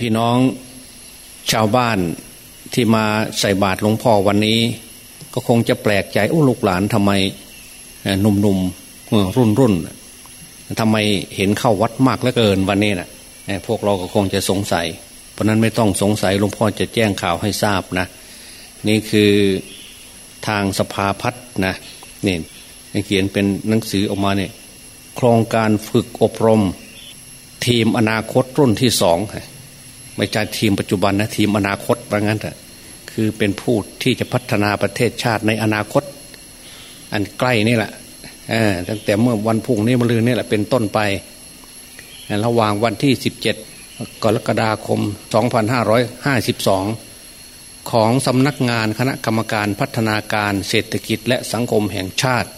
พี่น้องชาวบ้านที่มาใส่บาตรหลวงพ่อวันนี้ ก็คงจะแปลกใจโอ้ลูกหลานทำไมหนุ่มๆรุ่นรุ่นทำไมเห็นเข้าวัดมากเหลือเกินวันนี้นะ่ะพวกเราก็คงจะสงสัย เพราะนั้นไม่ต้องสงสัยหลวงพ่อจะแจ้งข่าวให้ทราบนะ นี่คือทางสภาพัฒนะนี่เขียนเป็นหนังสือออกมาเนี่ยโครงการฝึกอบรม ทีมอนาคตรุ่นที่สอง ไม่ใช่ทีมปัจจุบันนะทีมอนาคตว่างั้นแต่คือเป็นผู้ที่จะพัฒนาประเทศชาติในอนาคต อันใกล้นี่แหละตั้งแต่เมื่อวันพุ่งนี้มะรืนนี่แหละเป็นต้นไประหว่างวันที่ 17 กรกฎาคม 2552 ของสำนักงานคณะกรรมการพัฒนาการเศรษฐกิจและสังคมแห่งชาติ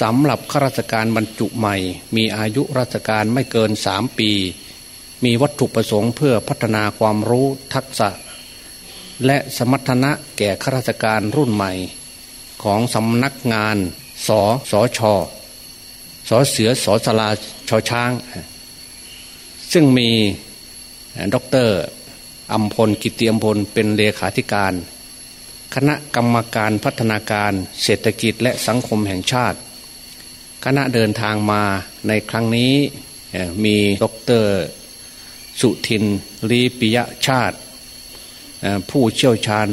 สำหรับข้าราชการบรรจุใหม่ มีอายุราชการไม่เกินสามปี มีวัตถุประสงค์เพื่อพัฒนาความรู้ทักษะ และสมรรถนะแก่ข้าราชการรุ่นใหม่ ของสำนักงานสสชสเสือสสลาชอช้าง ซึ่งมีด็อกเตอร์อัมพลกิติอัมพลเป็นเลขาธิการ คณะกรรมการพัฒนาการเศรษฐกิจและสังคมแห่งชาติ คณะเดินทางมาในครั้งนี้มีดร สุทินลีปิยชาติ ผู้เชี่ยวชาญ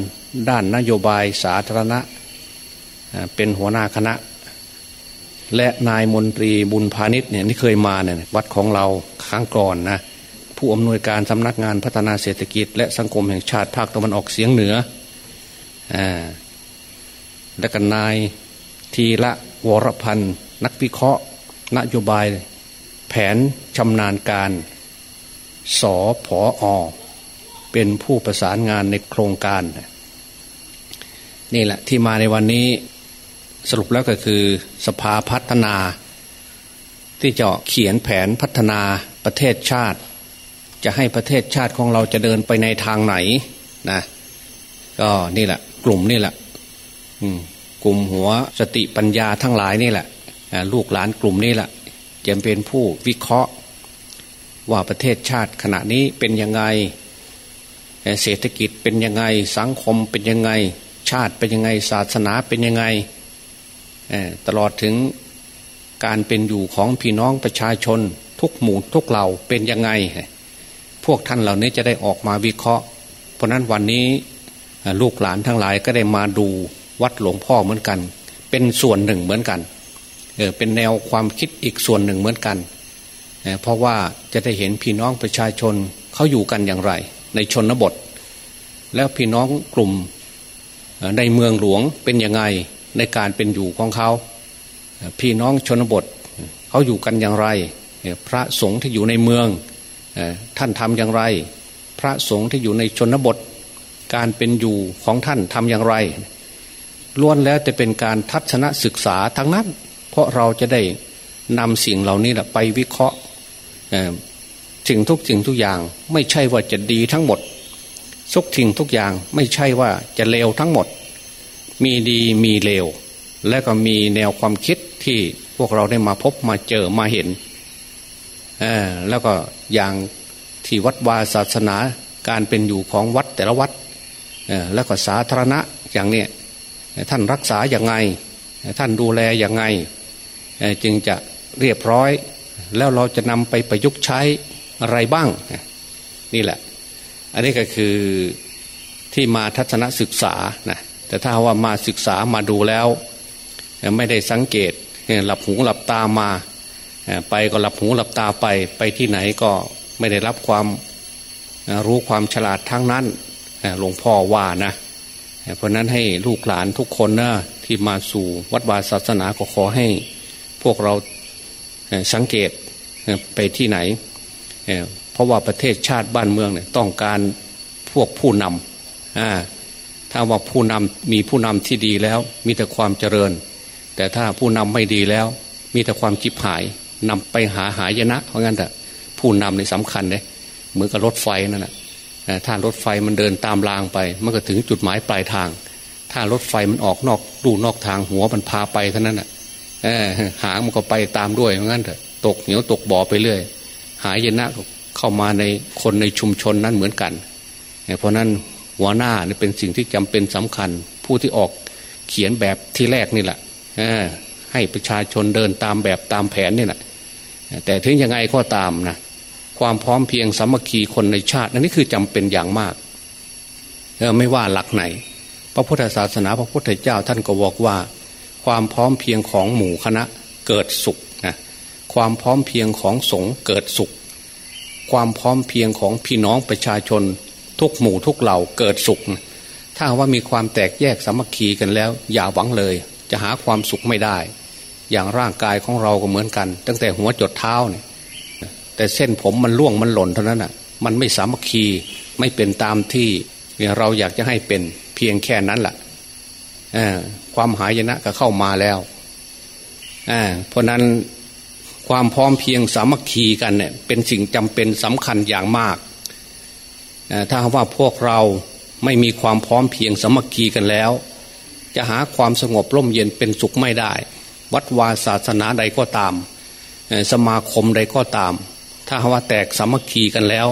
ด้านนโยบายสาธารณะ เป็นหัวหน้าคณะ และนายมนตรีบุญพาณิชย์เนี่ยที่เคยมาเนี่ยวัดของเราครั้งก่อนนะผู้อำนวยการสำนักงานพัฒนาเศรษฐกิจ และสังคมแห่งชาติภาคตะวันออกเฉียงเหนืออและกันนายทีละวรพันธ์นักวิเคราะห์ นโยบาย แผนชำนาญการ สอผออเป็นผู้ประสานงานในโครงการ นี่แหละที่มาในวันนี้สรุปแล้วก็คือสภาพัฒนา ที่จะเขียนแผนพัฒนาประเทศชาติ จะให้ประเทศชาติของเราจะเดินไปในทางไหนนะก็นี่แหละ กลุ่มนี่แหละกลุ่มหัวสติปัญญาทั้งหลายนี่แหละลูกหลานกลุ่มนี้แหละจะเป็นผู้วิเคราะห์ ว่าประเทศชาติขณะนี้เป็นยังไง เศรษฐกิจเป็นยังไง สังคมเป็นยังไง ชาติเป็นยังไง ศาสนาเป็นยังไง ตลอดถึงการเป็นอยู่ของพี่น้องประชาชน ทุกหมู่ทุกเหล่าเป็นยังไง พวกท่านเหล่านี้จะได้ออกมาวิเคราะห์ เพราะนั้นวันนี้ลูกหลานทั้งหลายก็ได้มาดูวัดหลวงพ่อเหมือนกัน เป็นส่วนหนึ่งเหมือนกันเออเป็นแนวความคิดอีกส่วนหนึ่งเหมือนกัน เพราะว่าจะได้เห็นพี่น้องประชาชนเขาอยู่กันอย่างไร ในชนบท แล้วพี่น้องกลุ่มในเมืองหลวงเป็นยังไงในการเป็นอยู่ของเขา พี่น้องชนบทเขาอยู่กันอย่างไร พระสงฆ์ที่อยู่ในเมืองท่านทำอย่างไร พระสงฆ์ที่อยู่ในชนบท การเป็นอยู่ของท่านทำอย่างไรล้วนแล้วจะเป็นการทัศนศึกษาทั้งนั้น เพราะเราจะได้นำสิ่งเหล่านี้แหละไปวิเคราะห์ สิ่งทุกสิ่งทุกอย่างไม่ใช่ว่าจะดีทั้งหมดทุกสิ่งทุกอย่างไม่ใช่ว่าจะเลวทั้งหมด มีดีมีเลว และก็มีแนวความคิดที่พวกเราได้มาพบมาเจอมาเห็นแล้วก็อย่างที่วัดวาศาสนาการเป็นอยู่ของวัดแต่ละวัดแล้วก็สาธารณะอย่างเนี้ยท่านรักษาอย่างไง ท่านดูแลอย่างไง จึงจะเรียบร้อย แล้วเราจะนำไปประยุกต์ใช้อะไรบ้าง นี่แหละ อันนี้ก็คือที่มาทัศนศึกษานะแต่ถ้าว่ามาศึกษามาดูแล้ว ไม่ได้สังเกตหลับหูหลับตามา ไปก็หลับหูหลับตาไป ไปที่ไหนก็ไม่ได้รับความรู้ความฉลาดทั้งนั้นหลวงพ่อว่านะเพราะนั้นให้ลูกหลานทุกคนนะที่มาสู่วัดวาศาสนาก็ขอให้พวกเราสังเกต ไปที่ไหนเพราะว่าประเทศชาติบ้านเมืองเนี่ยต้องการพวกผู้นำถ้าว่าผู้นำมีผู้นำที่ดีแล้ว มีแต่ความเจริญ แต่ถ้าผู้นำไม่ดีแล้ว มีแต่ความจิบหายนำไปหาหายนะ เพราะงั้นแต่ผู้นำในสำคัญเลยเหมือนกับรถไฟนั่นแหละถ้ารถไฟมันเดินตามรางไป มันก็ถึงจุดหมายปลายทาง ถ้ารถไฟมันออกนอกดูนอกทางหัวมันพาไปเท่านั้นแหะหางมันก็ไปตามด้วยเพราะงั้นเถอะ ตกเหนียวตกบ่อไปเรื่อย หายยนะเข้ามาในคนในชุมชนนั้นเหมือนกัน เพราะนั้นหัวหน้านี่เป็นสิ่งที่จำเป็นสำคัญ ผู้ที่ออกเขียนแบบที่แรกนี่แหละให้ประชาชนเดินตามแบบตามแผนนี่แหละแต่ถึงยังไงก็ตามนะความพร้อมเพียงสามัคคีคนในชาตินั่นนี่คือจำเป็นอย่างมากไม่ว่าหลักไหน พระพุทธศาสนาพระพุทธเจ้าท่านก็บอกว่า ความพร้อมเพียงของหมู่คณะเกิดสุข ความพร้อมเพียงของสงฆ์เกิดสุข ความพร้อมเพียงของพี่น้องประชาชน ทุกหมู่ทุกเหล่าเกิดสุข ถ้าว่ามีความแตกแยกสามัคคีกันแล้ว อย่าหวังเลย จะหาความสุขไม่ได้ อย่างร่างกายของเราก็เหมือนกัน ตั้งแต่หัวจดเท้าเนี่ยแต่เส้นผมมันล่วงมันหล่นเท่านั้นอะ มันไม่สามัคคีไม่เป็นตามที่เราอยากจะให้เป็นเพียงแค่นั้นแหละความหายนะก็เข้ามาแล้วเพราะนั้น ความพร้อมเพียงสามัคคีกันเนี่ยเป็นสิ่งจำเป็นสำคัญอย่างมาก ถ้าว่าพวกเราไม่มีความพร้อมเพียงสามัคคีกันแล้ว จะหาความสงบร่มเย็นเป็นสุขไม่ได้ วัดวาศาสนาใดก็ตาม สมาคมใดก็ตาม ถ้าว่าแตกสามัคคีกันแล้ว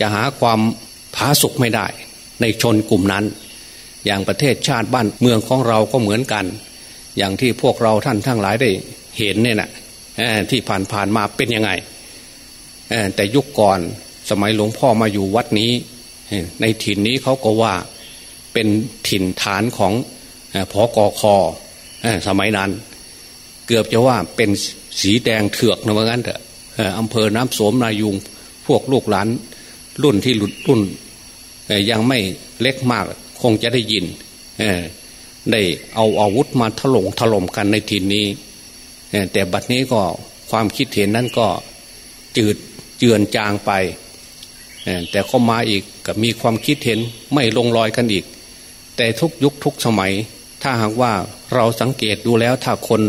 จะหาความผาสุกไม่ได้ ในชนกลุ่มนั้น อย่างประเทศชาติบ้านเมืองของเราก็เหมือนกัน อย่างที่พวกเราท่านทั้งหลายได้เห็นเนี่ยนะ ที่ผ่านผ่านมาเป็นยังไงแต่ยุคก่อนสมัยหลวงพ่อมาอยู่วัดนี้ ในถิ่นนี้เขาก็ว่าเป็นถิ่นฐานของพอกอคอสมัยนั้น เกือบจะว่าเป็นสีแดงเถือกนะว่างั้นเถอะอำเภอน้ำโสมนายุงพวกลูกหลานรุ่นที่หลุดรุ่นยังไม่เล็กมากคงจะได้ยินได้เอาอาวุธมาถล่มถล่มกันในถิ่นนี้ แต่บัดนี้ก็ความคิดเห็นนั้นก็จืดเจือนจางไป แต่ก็มาอีกกับมีความคิดเห็นไม่ลงรอยกันอีก แต่ทุกยุคทุกสมัย ถ้าหากว่าเราสังเกตดูแล้วถ้าคน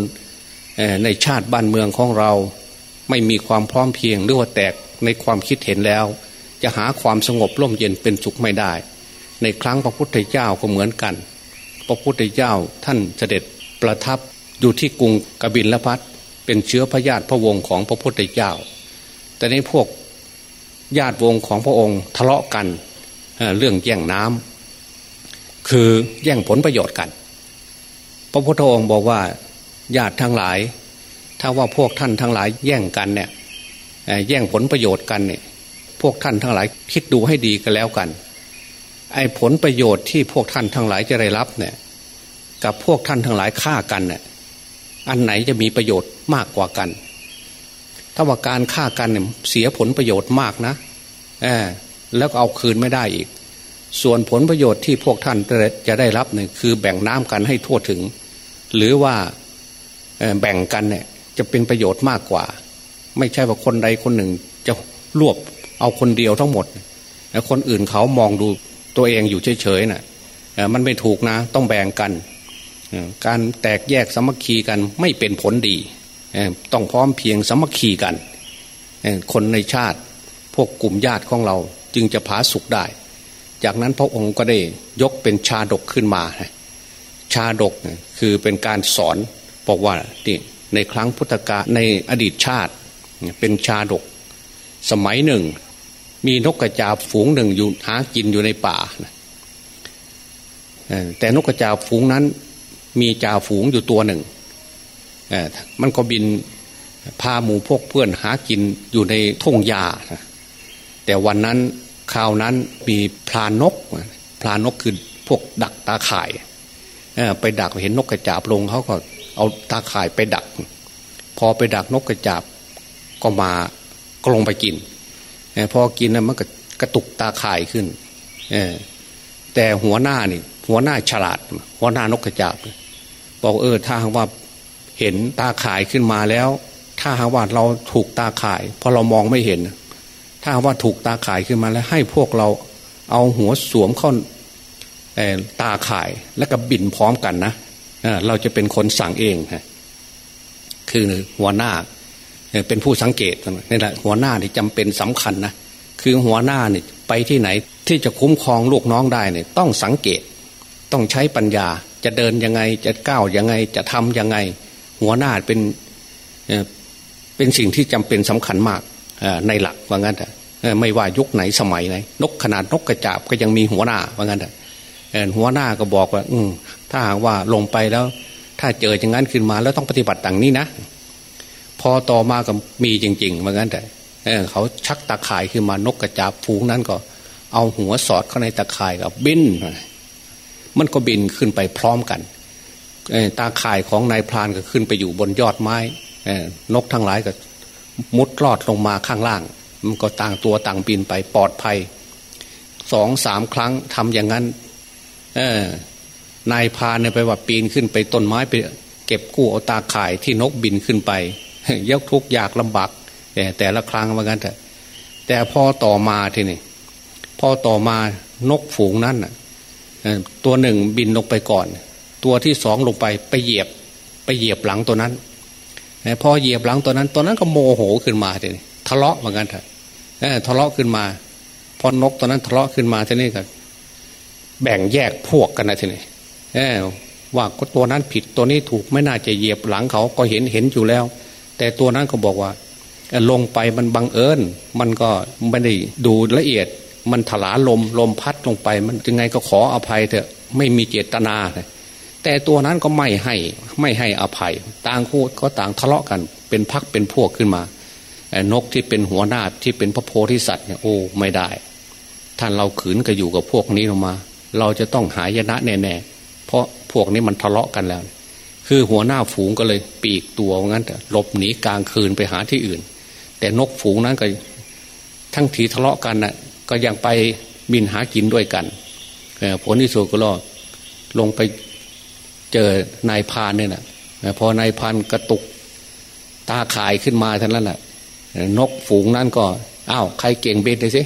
ในชาติบ้านเมืองของเราไม่มีความพร้อมเพียงหรือว่าแตกในความคิดเห็นแล้ว จะหาความสงบร่มเย็นเป็นสุขไม่ได้ ในครั้งพระพุทธเจ้าก็เหมือนกัน พระพุทธเจ้าท่านเสด็จประทับ อยู่ที่กรุงกบินละพัทเป็นเชื้อพระญาติพระวงศ์ของพระพุทธเจ้า แต่ในพวกญาติวงของพระองค์ทะเลาะกันเรื่องแย่งน้ำคือแย่งผลประโยชน์กัน พระพุทธองค์บอกว่าญาติทั้งหลาย ถ้าว่าพวกท่านทั้งหลายแย่งกันเนี่ยแย่งผลประโยชน์กันเนี่ยพวกท่านทั้งหลายคิดดูให้ดีกันแล้วกัน ไอ้ผลประโยชน์ที่พวกท่านทั้งหลายจะได้รับเนี่ย กับพวกท่านทั้งหลายฆ่ากันเนี่ย อันไหนจะมีประโยชน์มากกว่ากัน ถ้าว่าการฆ่ากันเนี่ยเสียผลประโยชน์มากนะอแล้วก็เอาคืนไม่ได้อีก ส่วนผลประโยชน์ที่พวกท่านจะได้รับเนี่ยคือแบ่งน้ำกันให้ทั่วถึง หรือว่าแบ่งกันเนี่ยจะเป็นประโยชน์มากกว่า ไม่ใช่ว่าคนใดคนหนึ่งจะรวบเอาคนเดียวทั้งหมดแล้วคนอื่นเขามองดูตัวเองอยู่เฉยๆนะ่ะมันไม่ถูกนะ ต้องแบ่งกัน การแตกแยกสมัคคีกันไม่เป็นผลดี ต้องพร้อมเพียงสมัคคีกัน คนในชาติพวกกลุ่มญาติของเราจึงจะผาสุกได้ จากนั้นพระองค์ก็ได้ยกเป็นชาดกขึ้นมา ชาดกคือเป็นการสอนบอกว่าในครั้งพุทธกาลในอดีตชาติเป็นชาดก สมัยหนึ่ง มีนกกระจาบฝูงหนึ่งอยู่หากินอยู่ในป่าแต่นกกระจาบฝูงนั้น มีจ่าฝูงอยู่ตัวหนึ่งมันก็บินพาหมูพวกเพื่อนหากินอยู่ในทุ่งหญ้าแต่วันนั้นคราวนั้นมีพลานกพลานกคือพวกดักตาข่ายไปดักเห็นนกกระจาบลงเขาก็เอาตาข่ายไปดัก พอไปดักนกกระจาบก็มาก็ลงไปกินพอกินนะมันก็กระตุกตาข่ายขึ้นแต่หัวหน้านี่ หัวหน้าฉลาด หัวหน้านกกระจาบบอกเออ ถ้าหากว่าเห็นตาข่ายขึ้นมาแล้ว ถ้าหากว่าเราถูกตาข่ายเพราะเรามองไม่เห็น ถ้าหากว่าถูกตาข่ายขึ้นมาแล้ว ให้พวกเราเอาหัวสวมเข้าตาข่ายแล้วก็บินพร้อมกันนะเราจะเป็นคนสั่งเองฮะคือหัวหน้าเป็นผู้สังเกตนี่แหละหัวหน้านี่จำเป็นสำคัญนะคือหัวหน้านี่ไปที่ไหนที่จะคุ้มครองลูกน้องได้เนี่ยต้องสังเกต ต้องใช้ปัญญาจะเดินยังไงจะก้าวยังไงจะทำยังไง หัวหน้าเป็นเป็นสิ่งที่จำเป็นสำคัญมากในหลักว่างั้นไม่ว่ายุคไหนสมัยไหนนกขนาดนกกระจาบก็ยังมีหัวหน้าว่างั้นแต่หัวหน้าก็บอกว่า อืถ้าหากว่าลงไปแล้ว ถ้าเจออย่างนั้นขึ้นมาแล้วต้องปฏิบัติต่างนี้นะ พอต่อมาก็มีจริงๆว่างั้นแต่เขาชักตาข่ายขึ้นมานกกระจาบฟูงนั้นก็ เอาหัวสอดเข้าในตาข่ายกับบิน มันก็บินขึ้นไปพร้อมกันตาข่ายของนายพรานก็ขึ้นไปอยู่บนยอดไม้นกทั้งหลายก็มุดลอดลงมาข้างล่าง มันก็ต่างตัวต่างบินไปปลอดภัยสองสามครั้งทำอย่างนั้นนายพานเนี่ยไปว่าปีนขึ้นไปต้นไม้ไปเก็บกู้เอาตาข่ายที่นกบินขึ้นไปยกทุกยากลำบากแต่แต่ละครั้งว่างั้นแต่แต่พอต่อมาทีนี่พอต่อมานกฝูงนั้น ตัวหนึ่งบินลงไปก่อน ตัวที่สองลงไปไปเหยียบไปเหยียบหลังตัวนั้นพอเหยียบหลังตัวนั้นตัวนั้นก็โมโหขึ้นมาทีนี้ทะเลาะเหมือนกันเถอะทะเลาะขึ้นมา พอนกตัวนั้นทะเลาะขึ้นมาทีนี้ก็แบ่งแยกพวกกันนะทีนี้ว่าตัวนั้นผิดตัวนี้ถูกไม่น่าจะเหยียบหลังเขาก็เห็นเห็นอยู่แล้ว แต่ตัวนั้นก็บอกว่าลงไปมันบังเอิญ มันก็ไม่ได้ดูละเอียด มันถลาลมลมพัดลงไป มันยังไงก็ขออภัยเถอะไม่มีเจตนาแต่ตัวนั้นก็ไม่ให้ไม่ให้อภัย ต่างคู่ก็ต่างทะเลาะกัน เป็นพักเป็นพวกขึ้นมานกที่เป็นหัวหน้าที่เป็นพระโพธิสัตว์เนี่ยโอ้ไม่ได้ ท่านเราขืนก็อยู่กับพวกนี้ลงมา เราจะต้องหายนะแน่ๆเพราะพวกนี้มันทะเลาะกันแล้ว คือหัวหน้าฝูงก็เลยปีกตัวงั้นแต่หลบหนีกลางคืนไปหาที่อื่น แต่นกฝูงนั้นก็ ทั้งทีทะเลาะกันนะ่ะ ก็ยังไปบินหากินด้วยกันผลที่สุดก็รอลงไปเจอนายพานเนี่ยนะพอนายพานกระตุกตาขายขึ้นมาท่านนั้นแหละนกฝูงนั้นก็อ้าวใครเก่งบินเลยสิ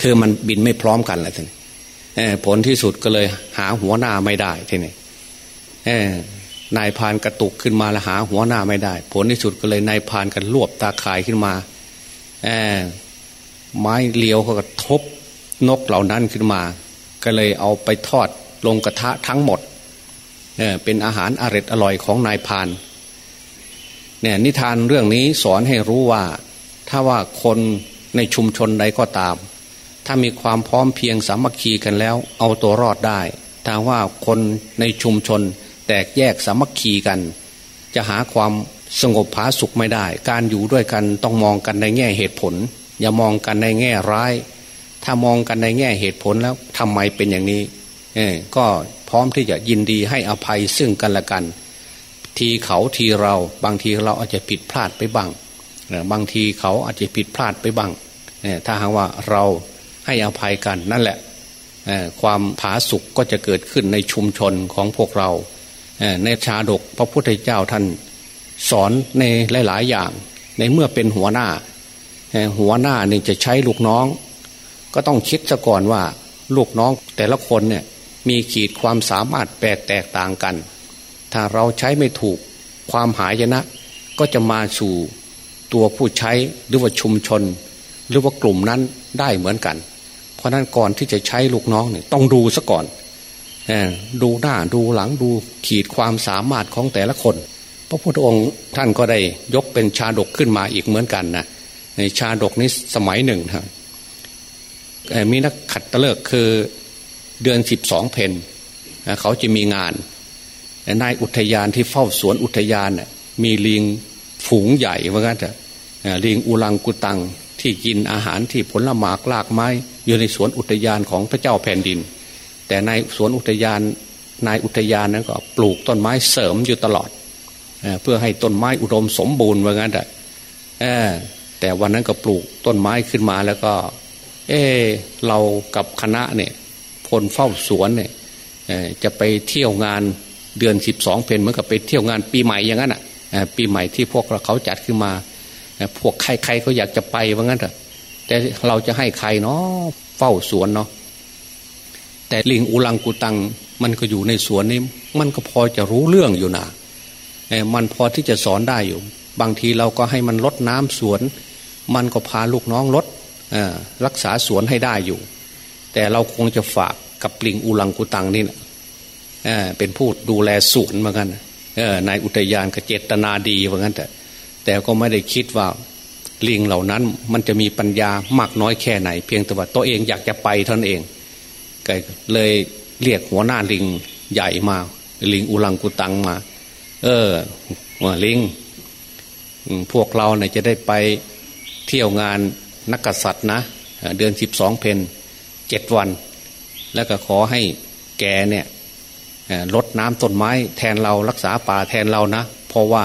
คือมันบินไม่พร้อมกันแหละท่านผลที่สุดก็เลยหาหัวหน้าไม่ได้ทีนี้นายพานกระตุกขึ้นมาแล้วหาหัวหน้าไม่ได้ ผลที่สุดก็เลยนายพานกันรวบตาขายขึ้นมา ไม้เลี้ยวก็ทบนกเหล่านั้นขึ้นมา ก็เลยเอาไปทอดลงกระทะทั้งหมดเป็นอาหารอร็ดอร่อยของนายพานเนี่ยนิทานเรื่องนี้สอนให้รู้ว่า ถ้าว่าคนในชุมชนใดก็ตาม ถ้ามีความพร้อมเพียงสามัคคีกันแล้ว เอาตัวรอดได้ถ้าว่าคนในชุมชนแตกแยกสามัคคีกัน จะหาความสงบผาสุขไม่ได้ การอยู่ด้วยกันต้องมองกันในแง่เหตุผล อย่ามองกันในแง่ร้าย ถ้ามองกันในแง่เหตุผลแล้วทำไมเป็นอย่างนี้เอก็พร้อมที่จะยินดีให้อภัยซึ่งกันและกัน ทีเขาทีเราบางทีเราอาจจะผิดพลาดไปบ้างบางทีเขาอาจจะผิดพลาดไปบ้างถ้าหากว่าเราให้อภัยกันนั่นแหละความผาสุกก็จะเกิดขึ้นในชุมชนของพวกเราในชาดกพระพุทธเจ้าท่านสอนในหลาย ๆ อย่าง ในเมื่อเป็นหัวหน้า หัวหน้านี่จะใช้ลูกน้อง ก็ต้องคิดซะก่อนว่า ลูกน้องแต่ละคนเนี่ยมีขีดความสามารถแตกแตกต่างกัน ถ้าเราใช้ไม่ถูกความหายนะ ก็จะมาสู่ตัวผู้ใช้หรือว่าชุมชน หรือว่ากลุ่มนั้นได้เหมือนกัน เพราะนั้นก่อนที่จะใช้ลูกน้องเนี่ยต้องดูซะก่อนดูหน้าดูหลังดูขีดความสามารถของแต่ละคน พระพุทธองค์ท่านก็ได้ยกเป็นชาดกขึ้นมาอีกเหมือนกันนะ ชาดกนี้สมัยหนึ่งครับมีนักขัดตะเลิกคือเดือนสิบสองเพนเขาจะมีงานนายอุทยานที่เฝ้าสวนอุทยานมีลิงฝูงใหญ่ว่างั้นจะลิงอุลังกุตังที่กินอาหารที่ผลหมากลากไม้ อยู่ในสวนอุทยานของพระเจ้าแผ่นดิน แต่ในสวนอุทยานนายอุทยานนั้นก็ปลูกต้นไม้เสริมอยู่ตลอดเพื่อให้ต้นไม้อุดมสมบูรณ์ว่างั้นแต่ แต่วันนั้นก็ปลูกต้นไม้ขึ้นมาแล้วก็ เออเรากับคณะเนี่ยคนเฝ้าสวนเนี่ยจะไปเที่ยวงานเดือนสิบสองเพนเหมือนกับไปเที่ยวงานปีใหม่อย่างนั้นอะปีใหม่ที่พวกเราเขาจัดขึ้นมา พวกใครใครเขาอยากจะไปว่างั้นเถอะแต่เราจะให้ใครเนาะเฝ้าสวนเนาะแต่ลิงอุลังกุตังมันก็อยู่ในสวนนี้มันก็พอจะรู้เรื่องอยู่นะมันพอที่จะสอนได้อยู่ บางทีเราก็ให้มันลดน้ำสวน มันก็พาลูกน้องลดรักษาสวนให้ได้อยู่ แต่เราคงจะฝากกับปลิงอุลังกุตังนี่นะเป็นผู้ดูแลสวนเหมือนกันนายอุทยานก็เจตนาดีเหมือนกันแต่แต่ก็ไม่ได้คิดว่าลิงเหล่านั้นมันจะมีปัญญามากน้อยแค่ไหน เพียงแต่ว่าตัวเองอยากจะไปท่านเองก็เลยเรียกหัวหน้าลิงใหญ่มา ลิงอุลังกุตังมา เออว่าลิงพวกเราเนี่ยจะได้ไป เที่ยวงานนักกษัตริย์นะเดือนสิบสองเพนเจ็ดวัน แล้วก็ขอให้แกเนี่ยลดน้ำต้นไม้แทนเรารักษาป่าแทนเรานะ เพราะว่า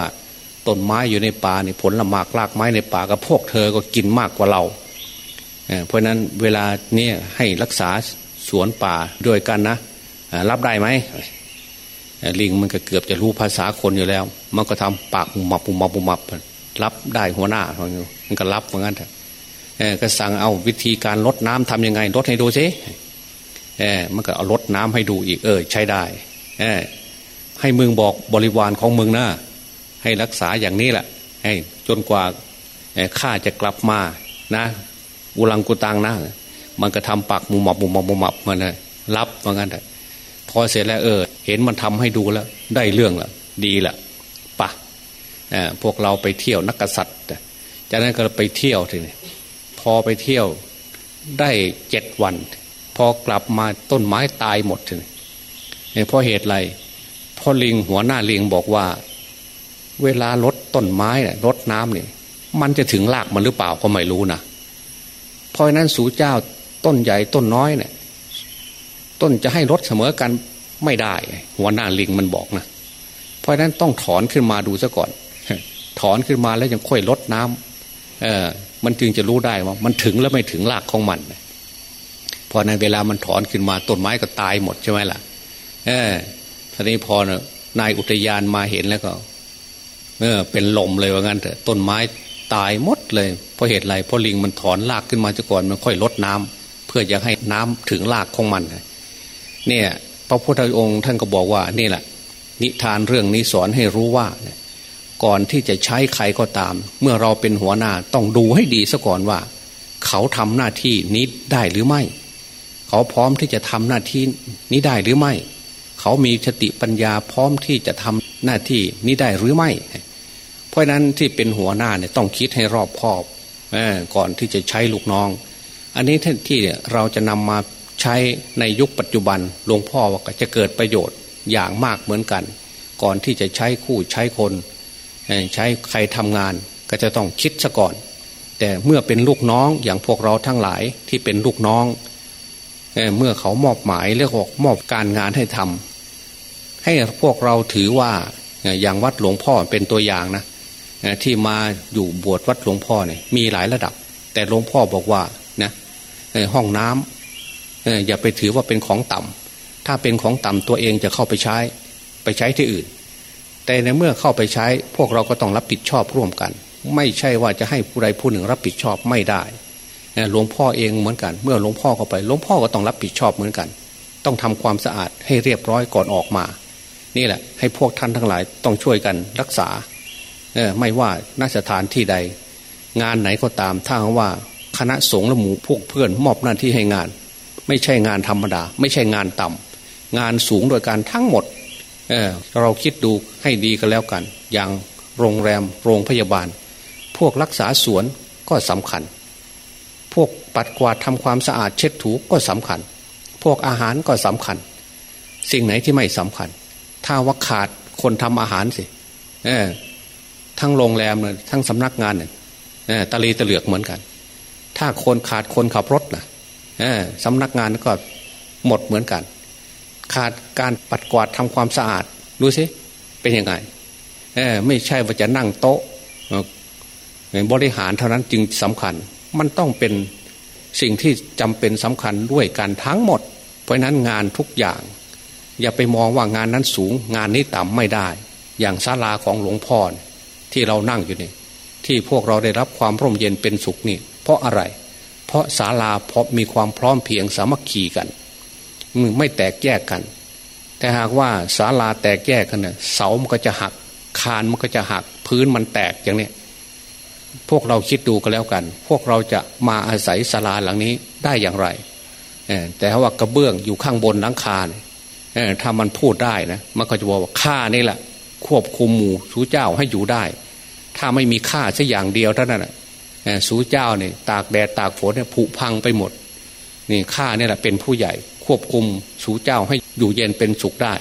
ต้นไม้อยู่ในป่านี่ผลละหมากรากไม้ในป่ากับพวกเธอก็กินมากกว่าเราเพราะนั้นเวลาเนี่ยให้รักษาสวนป่าด้วยกันนะรับได้ไหมลิงมันก็เกือบจะรู้ภาษาคนอยู่แล้ว มันก็ทำปากมุมับมุมับมุมับ รับได้หัวหน้ามันก็รับเหมือนกันเถอะก็สั่งเอาวิธีการลดน้ำทํำยังไงลดให้ดูสิเออมันก็เอาลดน้ำให้ดูอีกเออ ใช้ได้ เออให้มึงบอกบริวารของมึงนะให้รักษาอย่างนี้แหละให้จนกว่าข้าจะกลับมานะอุลังกุตังนะมันก็ทำปากมุมับมุมับมุมับมันนะรับเหมือนกันแต่พอเสร็จแล้วเออ เห็นมันทำให้ดูแล้ว ได้เรื่องละดีละ พวกเราไปเที่ยวนักษัตริย์จากนั้นก็ไปเที่ยวทีนี้พอไปเที่ยวได้เจ็ดวัน พอกลับมาต้นไม้ตายหมดทีนี้เพราะเหตุไรพ่อลิงหัวหน้าลิงบอกว่า เวลาลดต้นไม้เนี่ยลดน้ำเนี่ยมันจะถึงรากมันหรือเปล่าก็ไม่รู้นะเพราะนั้นสูเจ้าต้นใหญ่ต้นน้อยเนี่ยต้นจะให้ลดเสมอกันไม่ได้ หัวหน้าลิงมันบอกนะเพราะนั้นต้องถอนขึ้นมาดูซะก่อน ถอนขึ้นมาแล้วยังค่อยลดน้ำเออมันจึงจะรู้ได้ว่า มันถึงแล้วไม่ถึงรากของมันพอในเวลามันถอนขึ้นมาต้นไม้ก็ตายหมดใช่ไหมล่ะ เออทีนี้พอนะนายอุทยานมาเห็นแล้วก็ เออ เป็นลมเลยว่างั้นเถอะต้นไม้ตายหมดเลยเพราะเหตุไรเพราะลิงมันถอนรากขึ้นมาจะก่อนมันค่อยลดน้ำเพื่อจะให้น้ำถึงรากของมันเนี่ย พระพุทธองค์ท่านก็บอกว่านี่แหละนิทานเรื่องนี้สอนให้รู้ว่า ก่อนที่จะใช้ใครก็ตาม เมื่อเราเป็นหัวหน้าต้องดูให้ดีซะก่อนว่า เขาทำหน้าที่นี้ได้หรือไม่ เขาพร้อมที่จะทำหน้าที่นี้ได้หรือไม่ เขามีสติปัญญาพร้อมที่จะทำหน้าที่นี้ได้หรือไม่ เพราะนั้นที่เป็นหัวหน้าเนี่ยต้องคิดให้รอบคอบก่อนที่จะใช้ลูกน้อง อันนี้ที่เราจะนำมาใช้ในยุคปัจจุบันหลวงพ่อว่าจะเกิดประโยชน์อย่างมากเหมือนกัน ก่อนที่จะใช้คู่ใช้คน ใช้ใครทำงานก็จะต้องคิดซะก่อน แต่เมื่อเป็นลูกน้องอย่างพวกเราทั้งหลายที่เป็นลูกน้องเเมื่อเขามอบหมายเรียกว่ามอบการงานให้ทำให้พวกเราถือว่าอย่างวัดหลวงพ่อเป็นตัวอย่างนะที่มาอยู่บวชวัดหลวงพ่อเนี่ยมีหลายระดับ แต่หลวงพ่อบอกว่านะห้องน้ำอย่าไปถือว่าเป็นของต่ำถ้าเป็นของต่ำตัวเองจะเข้าไปใช้ ไปใช้ที่อื่น แต่ในเมื่อเข้าไปใช้พวกเราก็ต้องรับผิดชอบร่วมกัน ไม่ใช่ว่าจะให้ผู้ใดผู้หนึ่งรับผิดชอบไม่ได้หลวงพ่อเองเหมือนกัน เมื่อหลวงพ่อเข้าไปหลวงพ่อก็ต้องรับผิดชอบเหมือนกัน ต้องทำความสะอาดให้เรียบร้อยก่อนออกมา นี่แหละ ให้พวกท่านทั้งหลายต้องช่วยกันรักษาไม่ว่านักสถานที่ใด งานไหนก็ตามถ้าว่าคณะสงฆ์และหมู่พวกเพื่อนมอบหน้าที่ให้งาน ไม่ใช่งานธรรมดา ไม่ใช่งานต่ำงานสูงโดยการทั้งหมด เเราคิดดูให้ดีกันแล้วกัน อย่างโรงแรมโรงพยาบาล พวกรักษาสวนก็สำคัญ พวกปัดกวาดทำความสะอาดเช็ดถูก็สำคัญ พวกอาหารก็สำคัญ สิ่งไหนที่ไม่สำคัญ ถ้าว่าขาดคนทำอาหารสิทั้งโรงแรมเลยทั้งสำนักงานเนี่ยตะลีตะเหลือกเหมือนกัน ถ้าคนขาดคนขับรถนะสำนักงานก็หมดเหมือนกัน ขาดการปัดกวาดทำความสะอาดดูสิเป็นยังไงไม่ใช่ว่าจะนั่งโต๊ะบริหารเท่านั้นจึงสำคัญ มันต้องเป็นสิ่งที่จำเป็นสำคัญด้วยกันทั้งหมด เพราะนั้นงานทุกอย่าง อย่าไปมองว่างานนั้นสูง งานนี้ต่ำไม่ได้ อย่างศาลาของหลวงพ่อที่เรานั่งอยู่นี่ที่พวกเราได้รับความร่มเย็นเป็นสุขนี่เพราะอะไร เพราะศาลาเพราะมีความพร้อมเพียงสามัคคีกัน ไม่แตกแยกกัน แต่หากว่าศาลาแตกแยกกันเนี่ยเสามันก็จะหัก คานมันก็จะหัก พื้นมันแตกอย่างนี้พวกเราคิดดูกันแล้วกัน พวกเราจะมาอาศัยศาลาหลังนี้ได้อย่างไรแต่ว่ากระเบื้องอยู่ข้างบนหลังคาถ้ามันพูดได้นะมันก็จะบอกว่าข้านี่แหละ ควบคุมหมู่ชูเจ้าให้อยู่ได้ ถ้าไม่มีข้าสักอย่างเดียวเท่านั้นสูเจ้าเนี่ยตากแดดตากฝนเนี่ยผุพังไปหมด นี่ข้านี่แหละเป็นผู้ใหญ่ ควบคุมสูเจ้าให้อยู่เย็นเป็นสุขได้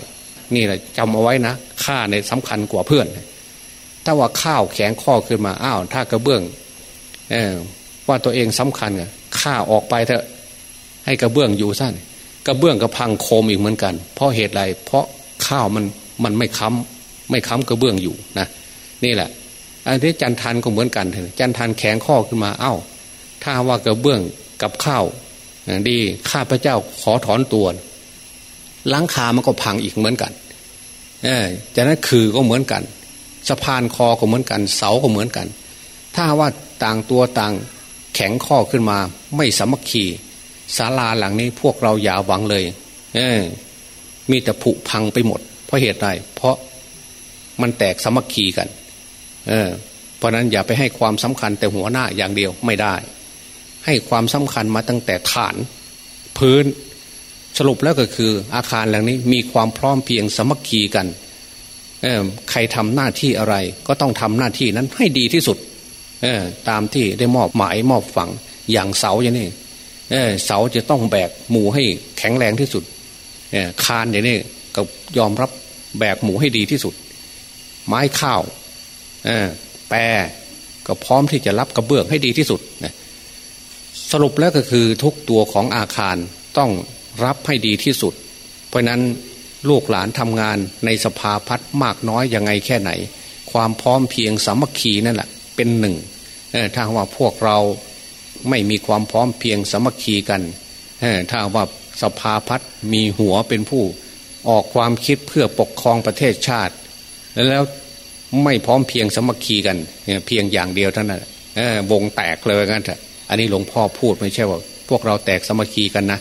นี่แหละจำเอาไว้นะข้าในสำคัญกว่าเพื่อน ถ้าว่าข้าวแข็งข้อขึ้นมาอ้าวถ้ากระเบื้องอว่าตัวเองสำคัญไงข้าออกไปเถอะให้กระเบื้องอยู่สั้นกระเบื้องกระพังโคมอีกเหมือนกัน เพราะเหตุไรเพราะข้าวมันมันไม่ค้ำไม่ค้ำกระเบื้องอยู่นะนี่แหละอันนี้จันทันก็เหมือนกันจันทันแข็งข้อขึ้นมาเอา้า ถ้าว่ากระเบื้องกับข้าว ดีข้าพระเจ้าขอถอนตัวล้างคามันก็พังอีกเหมือนกันเออจากนั้นคือก็เหมือนกัน สะพานคอก็เหมือนกัน เสาก็เหมือนกัน ถ้าว่าต่างตัวต่างแข็งข้อขึ้นมา ไม่สมัคคีศาลาหลังนี้พวกเราอย่าหวังเลย เออมีแต่ผุพังไปหมด เพราะเหตุใดเพราะมันแตกสมัคคีกัน เออ เพราะนั้นอย่าไปให้ความสำคัญแต่หัวหน้าอย่างเดียวไม่ได้ ให้ความสำคัญมาตั้งแต่ฐาน พื้นสรุปแล้วก็คืออาคารหลังนี้มีความพร้อมเพียงสมัคคีกันใครทำหน้าที่อะไร ก็ต้องทำหน้าที่นั้นให้ดีที่สุดตามที่ได้มอบหมายมอบฝังอย่างเสาอย่างนี้เสาจะต้องแบกหมูให้แข็งแรงที่สุดคานอย่างนี้ก็ยอมรับแบกหมูให้ดีที่สุด ไม้ข้าวแปรก็พร้อมที่จะรับกระเบื้องให้ดีที่สุด สรุปแล้วก็คือทุกตัวของอาคารต้องรับให้ดีที่สุด เพราะนั้นลูกหลานทำงานในสภาพัฒมากน้อยยังไงแค่ไหน ความพร้อมเพียงสามัคคีนั่นแหละเป็นหนึ่งถ้าว่าพวกเราไม่มีความพร้อมเพียงสามัคคีกันถ้าว่าสภาพัฒมีหัวเป็นผู้ออกความคิดเพื่อปกครองประเทศชาติ แล้วไม่พร้อมเพียงสามัคคีกันเพียงอย่างเดียวเท่านั้นวงแตกเลยงั้นเถอะ อันนี้หลวงพ่อพูดไม่ใช่ว่าพวกเราแตกสมัคคีกันนะ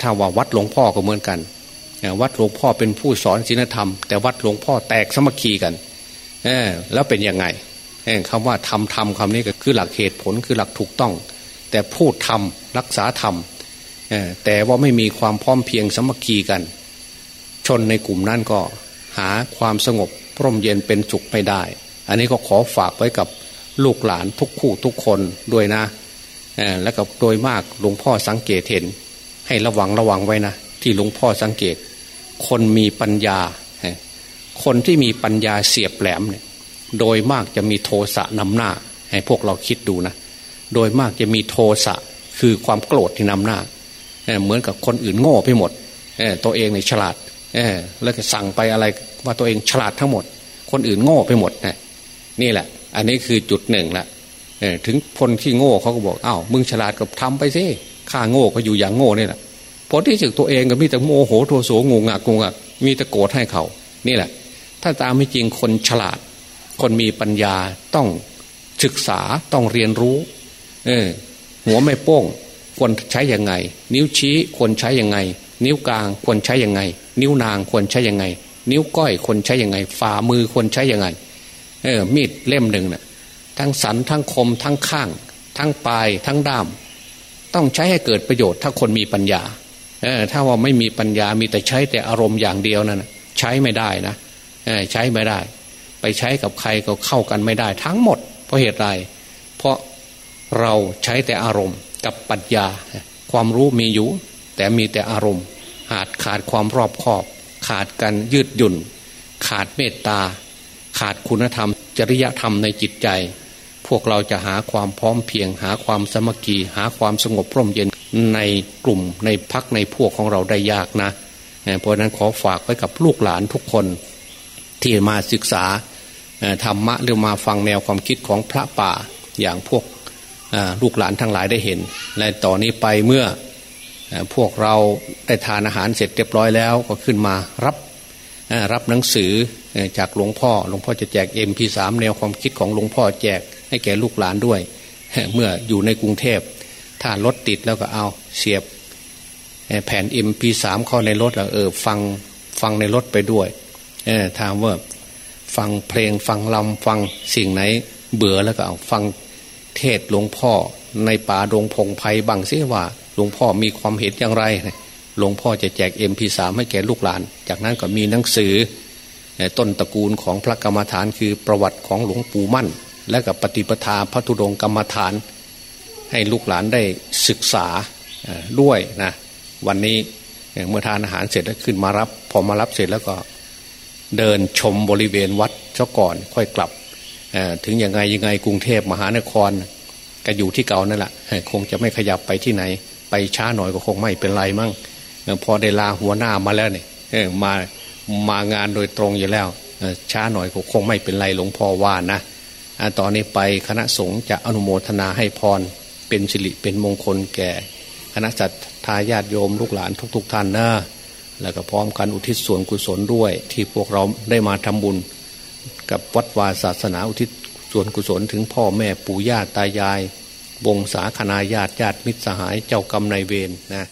ถ้าว่าวัดหลวงพ่อก็เหมือนกันวัดหลวงพ่อเป็นผู้สอนศีลธรรม แต่วัดหลวงพ่อแตกสมัคคีกันแล้วเป็นยังไงคำว่าทำทำคำนี้ก็คือหลักเหตุผลคือหลักถูกต้อง แต่พูดทำรักษาธรรมแต่ว่าไม่มีความพร้อมเพียงสมัคคีกัน ชนในกลุ่มนั้นก็หาความสงบร่มเย็นเป็นสุขไม่ได้ อันนี้ก็ขอฝากไว้กับลูกหลานทุกคู่ทุกคนด้วยนะ และกับโดยมากหลวงพ่อสังเกตเห็น ให้ระวังระวังไว้นะที่หลวงพ่อสังเกต คนมีปัญญา คนที่มีปัญญาเสียบแหลมเนี่ยโดยมากจะมีโทสะนำหน้า ให้พวกเราคิดดูนะ โดยมากจะมีโทสะคือความโกรธที่นำหน้าเหมือนกับคนอื่นโง่ไปหมดตัวเองในฉลาดแล้วก็สั่งไปอะไรว่าตัวเองฉลาดทั้งหมด คนอื่นโง่ไปหมดนี่แหละ อันนี้คือจุดหนึ่งละ ถึงคนที่โง่เขาก็บอกอ้าวมึงฉลาดก็ทำไปสิข้าโง่ก็อยู่อย่างโง่นี่แหละผลที่สุดตัวเองก็มีแต่โมโหโทโสงงงักงงักมีแต่โกรธให้เขา นี่แหละ ถ้าตามไม่จริงคนฉลาด คนมีปัญญาต้องศึกษาต้องเรียนรู้ เออ หัวไม่โป้ง ควรใช้ยังไง นิ้วชี้ควรใช้ยังไง นิ้วกลางควรใช้ยังไง นิ้วนางควรใช้ยังไง นิ้วก้อยควรใช้ยังไง ฝ่ามือควรใช้ยังไง เออ มีดเล่มหนึ่งนะ่ะ ทั้งสันทั้งคม ทั้งข้าง ทั้งปลาย ทั้งด้าม ต้องใช้ให้เกิดประโยชน์ถ้าคนมีปัญญาถ้าว่าไม่มีปัญญามีแต่ใช้แต่อารมณ์อย่างเดียวนั่นใช้ไม่ได้นะใช้ไม่ได้ ไปใช้กับใครก็เข้ากันไม่ได้ทั้งหมด เพราะเหตุไร เพราะเราใช้แต่อารมณ์กับปัญญา ความรู้มีอยู่ แต่มีแต่อารมณ์ขาดขาดความรอบคอบ ขาดการยืดหยุ่น ขาดเมตตา ขาดคุณธรรม จริยธรรมในจิตใจ พวกเราจะหาความพร้อมเพียง หาความสมัคคีหาความสงบร่มเย็นในกลุ่มในพักในพวกของเราได้ยากนะเพราะนั้นขอฝากไว้กับลูกหลานทุกคนที่มาศึกษาธรรมะหรือมาฟังแนวความคิดของพระป่าอย่างพวกลูกหลานทั้งหลายได้เห็น และต่อนนี้ไปเมื่อพวกเราได้ทานอาหารเสร็จเรียบร้อยแล้วก็ขึ้นมารับรับหนังสือจากหลวงพ่อหลวงพ่อจะแจกเอ็มพีสามแนวความคิดของหลวงพ่อแจก ให้แก่ลูกหลานด้วย เมื่ออยู่ในกรุงเทพ ถ้ารถติดแล้วก็เอาเสียบแผ่นเอ็มพีสามเข้าในรถแล้วเออฟังฟังในรถไปด้วยถามว่าฟังเพลงฟังลำฟังสิ่งไหน เบื่อแล้วก็เอาฟังเทศหลวงพ่อในป่าดงพงไพ่บังซิว่าหลวงพ่อมีความเห็นอย่างไรหลวงพ่อจะแจกเอ็มพีสามให้แก่ลูกหลาน จากนั้นก็มีหนังสือต้นตระกูลของพระกรรมฐานคือประวัติของหลวงปู่มั่น และกับปฏิปทาพระธุดงกรรมฐาน ให้ลูกหลานได้ศึกษาด้วยนะวันนี้เมื่อทานอาหารเสร็จแล้วขึ้นมารับ พอมารับเสร็จแล้วก็เดินชมบริเวณวัดเจ้าก่อนค่อยกลับถึงยังไงยังไงกรุงเทพมหานครก็อยู่ที่เก่านั่นแหละคงจะไม่ขยับไปที่ไหน ไปช้าหน่อยก็คงไม่เป็นไรมั่งพอได้ลาหัวหน้ามาแล้วเนี่ยมามางานโดยตรงอยู่แล้วช้าหน่อยก็คงไม่เป็นไรหลวงพ่อว่านะ ตอนนี้ไปคณะสงฆ์จะอนุโมทนาให้พร เป็นสิริเป็นมงคลแก่ คณะจัตทายาติโยมลูกหลานทุกๆทท่านนะแล้วก็พร้อมกันอุทิศส่วนกุศลด้วย ที่พวกเราได้มาทำบุญ กับวัดวาศาสนาอุทิศส่วนกุศลถึงพ่อแม่ปู่ย่าตายาย วงศาคณาญาติญาติมิตรสหายเจ้ากรรมนายเวรนะ